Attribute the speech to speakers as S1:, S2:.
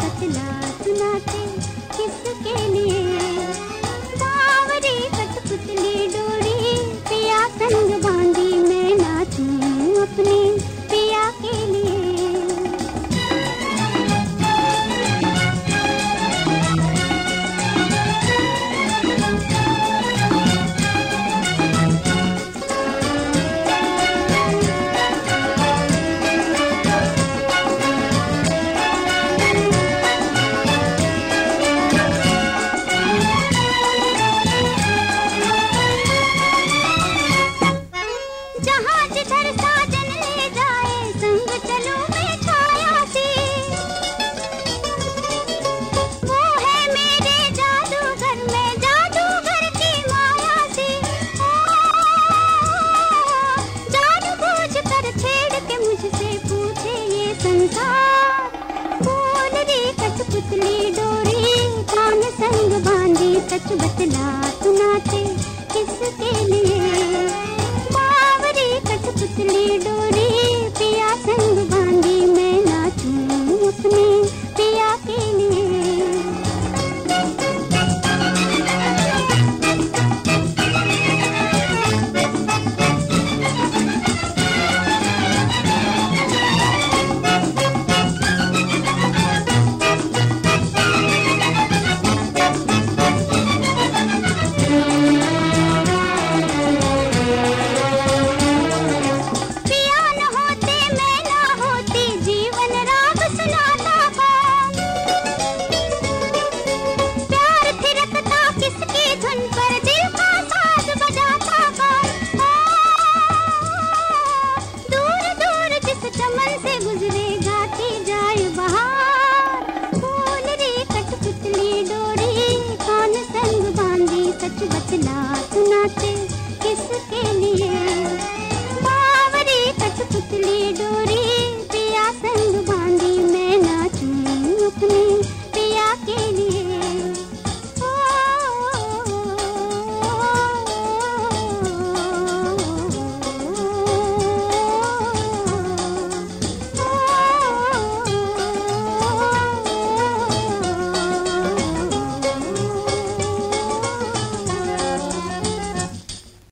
S1: बचना सुनाते किसके लिए सच बतला सुनाते। सच बचना सुनाते किसके लिए